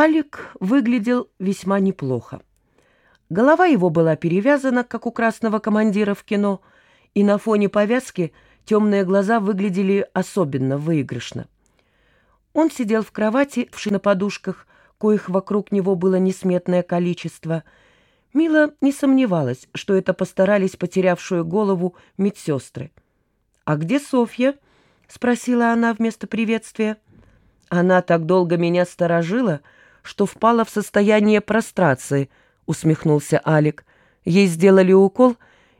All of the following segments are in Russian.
Алик выглядел весьма неплохо. Голова его была перевязана, как у красного командира в кино, и на фоне повязки темные глаза выглядели особенно выигрышно. Он сидел в кровати в подушках, коих вокруг него было несметное количество. Мила не сомневалась, что это постарались потерявшую голову медсестры. «А где Софья?» — спросила она вместо приветствия. «Она так долго меня сторожила», — что впала в состояние прострации», — усмехнулся Алик. «Ей сделали укол,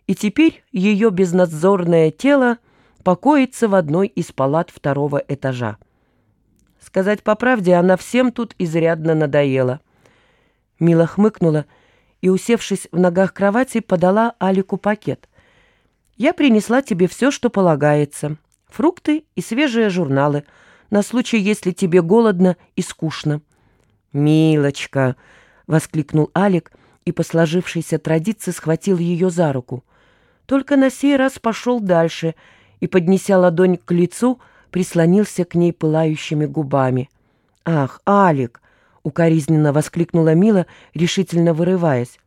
и теперь ее безнадзорное тело покоится в одной из палат второго этажа. Сказать по правде, она всем тут изрядно надоела». Мила хмыкнула и, усевшись в ногах кровати, подала Алику пакет. «Я принесла тебе все, что полагается. Фрукты и свежие журналы, на случай, если тебе голодно и скучно». «Милочка!» — воскликнул Алик и по сложившейся традиции схватил ее за руку. Только на сей раз пошел дальше и, поднеся ладонь к лицу, прислонился к ней пылающими губами. «Ах, Алик!» — укоризненно воскликнула Мила, решительно вырываясь.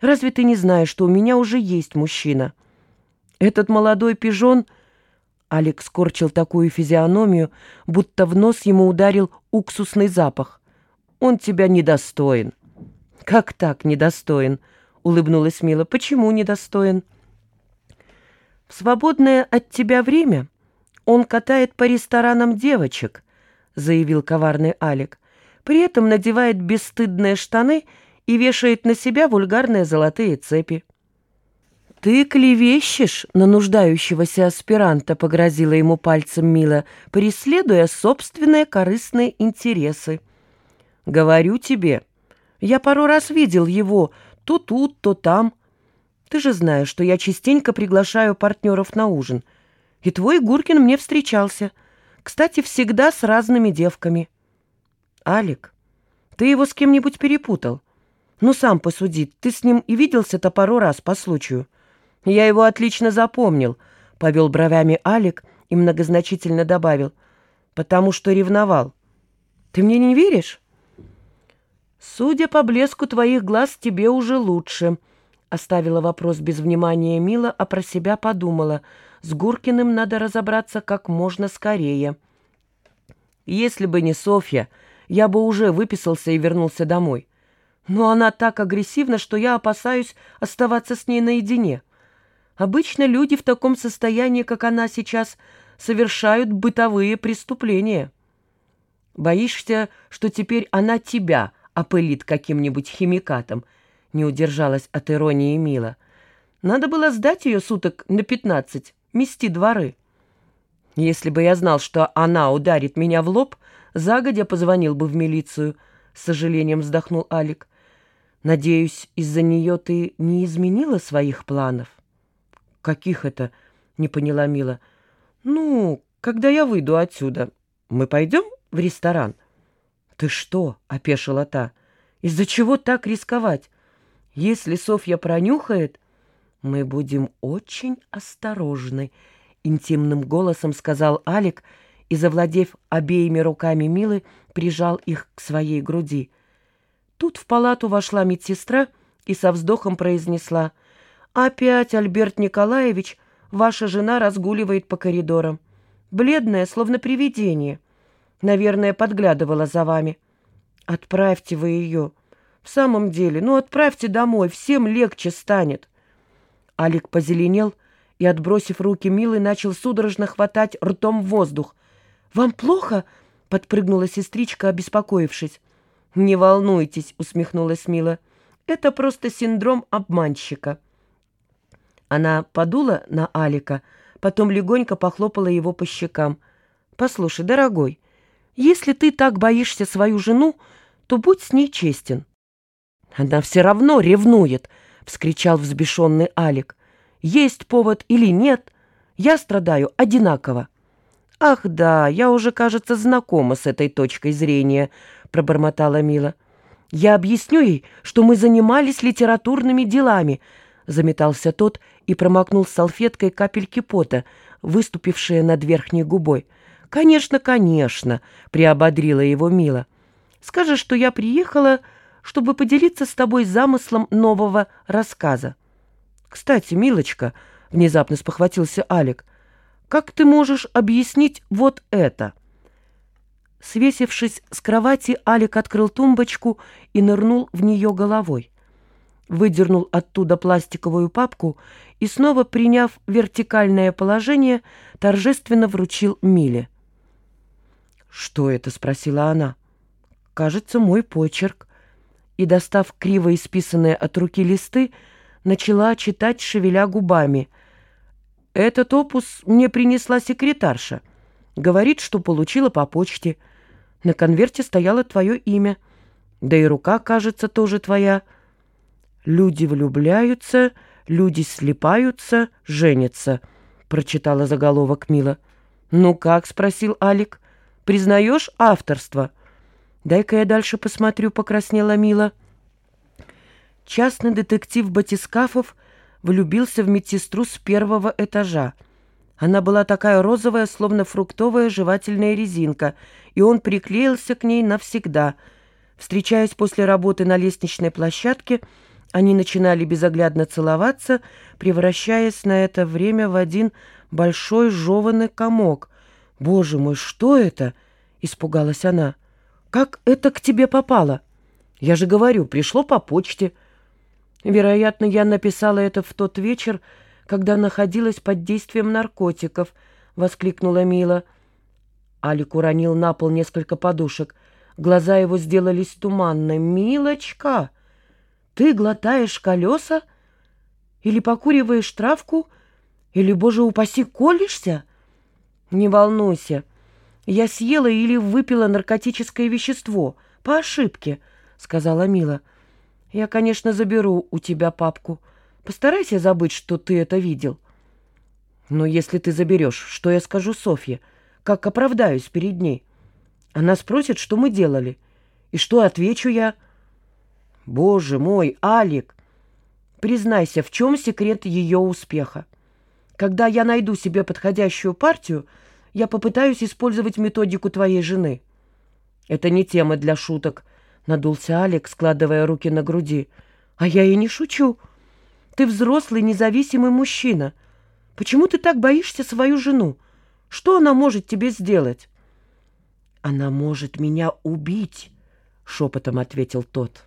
«Разве ты не знаешь, что у меня уже есть мужчина?» «Этот молодой пижон...» Алик скорчил такую физиономию, будто в нос ему ударил уксусный запах. Он тебя недостоин». «Как так недостоин?» — улыбнулась Мила. «Почему недостоин?» «В свободное от тебя время он катает по ресторанам девочек», — заявил коварный Алик. «При этом надевает бесстыдные штаны и вешает на себя вульгарные золотые цепи». «Ты клевещешь на нуждающегося аспиранта», — погрозила ему пальцем Мила, преследуя собственные корыстные интересы. Говорю тебе, я пару раз видел его то тут, то там. Ты же знаешь, что я частенько приглашаю партнеров на ужин. И твой Гуркин мне встречался. Кстати, всегда с разными девками. Алик, ты его с кем-нибудь перепутал? Ну, сам посуди, ты с ним и виделся-то пару раз по случаю. Я его отлично запомнил, — повел бровями Алик и многозначительно добавил, — потому что ревновал. Ты мне не веришь? «Судя по блеску твоих глаз, тебе уже лучше», — оставила вопрос без внимания Мила, а про себя подумала. «С Гуркиным надо разобраться как можно скорее». «Если бы не Софья, я бы уже выписался и вернулся домой. Но она так агрессивна, что я опасаюсь оставаться с ней наедине. Обычно люди в таком состоянии, как она сейчас, совершают бытовые преступления. Боишься, что теперь она тебя опылит каким-нибудь химикатом, не удержалась от иронии Мила. Надо было сдать ее суток на пятнадцать, мести дворы. Если бы я знал, что она ударит меня в лоб, загодя позвонил бы в милицию, с сожалением вздохнул Алик. Надеюсь, из-за нее ты не изменила своих планов? Каких это? Не поняла Мила. Ну, когда я выйду отсюда, мы пойдем в ресторан? — «Ты что?» — опешила та. «Из-за чего так рисковать? Если Софья пронюхает, мы будем очень осторожны», — интимным голосом сказал Алик и, завладев обеими руками Милы, прижал их к своей груди. Тут в палату вошла медсестра и со вздохом произнесла «Опять, Альберт Николаевич, ваша жена разгуливает по коридорам. Бледная, словно привидение». Наверное, подглядывала за вами. Отправьте вы ее. В самом деле, ну отправьте домой, всем легче станет. Алик позеленел и, отбросив руки Милы, начал судорожно хватать ртом воздух. «Вам плохо?» — подпрыгнула сестричка, обеспокоившись. «Не волнуйтесь», — усмехнулась Мила. «Это просто синдром обманщика». Она подула на Алика, потом легонько похлопала его по щекам. «Послушай, дорогой, если ты так боишься свою жену, то будь с ней честен». «Она все равно ревнует», — вскричал взбешенный Алик. «Есть повод или нет, я страдаю одинаково». «Ах да, я уже, кажется, знакома с этой точкой зрения», — пробормотала Мила. «Я объясню ей, что мы занимались литературными делами», — заметался тот и промокнул салфеткой капельки пота, выступившие над верхней губой. «Конечно, конечно», — приободрила его Мила. Скажешь, что я приехала, чтобы поделиться с тобой замыслом нового рассказа. Кстати, милочка, — внезапно спохватился Алик, — как ты можешь объяснить вот это?» Свесившись с кровати, Алик открыл тумбочку и нырнул в нее головой. Выдернул оттуда пластиковую папку и, снова приняв вертикальное положение, торжественно вручил Миле. «Что это?» — спросила она. «Кажется, мой почерк». И, достав криво исписанные от руки листы, начала читать, шевеля губами. «Этот опус мне принесла секретарша. Говорит, что получила по почте. На конверте стояло твое имя. Да и рука, кажется, тоже твоя. Люди влюбляются, люди слепаются, женятся», — прочитала заголовок Мила. «Ну как?» — спросил Алик. «Признаешь авторство?» «Дай-ка я дальше посмотрю», — покраснела Мила. Частный детектив Батискафов влюбился в медсестру с первого этажа. Она была такая розовая, словно фруктовая жевательная резинка, и он приклеился к ней навсегда. Встречаясь после работы на лестничной площадке, они начинали безоглядно целоваться, превращаясь на это время в один большой жеванный комок. «Боже мой, что это?» — испугалась она. Как это к тебе попало? Я же говорю, пришло по почте. Вероятно, я написала это в тот вечер, когда находилась под действием наркотиков, — воскликнула Мила. Алик уронил на пол несколько подушек. Глаза его сделались туманными. «Милочка, ты глотаешь колеса? Или покуриваешь травку? Или, боже упаси, колешься? Не волнуйся». «Я съела или выпила наркотическое вещество. По ошибке», — сказала Мила. «Я, конечно, заберу у тебя папку. Постарайся забыть, что ты это видел». «Но если ты заберешь, что я скажу Софье? Как оправдаюсь перед ней? Она спросит, что мы делали. И что отвечу я?» «Боже мой, Алик! Признайся, в чем секрет ее успеха? Когда я найду себе подходящую партию, — я попытаюсь использовать методику твоей жены». «Это не тема для шуток», — надулся Алекс, складывая руки на груди. «А я и не шучу. Ты взрослый, независимый мужчина. Почему ты так боишься свою жену? Что она может тебе сделать?» «Она может меня убить», — шепотом ответил тот.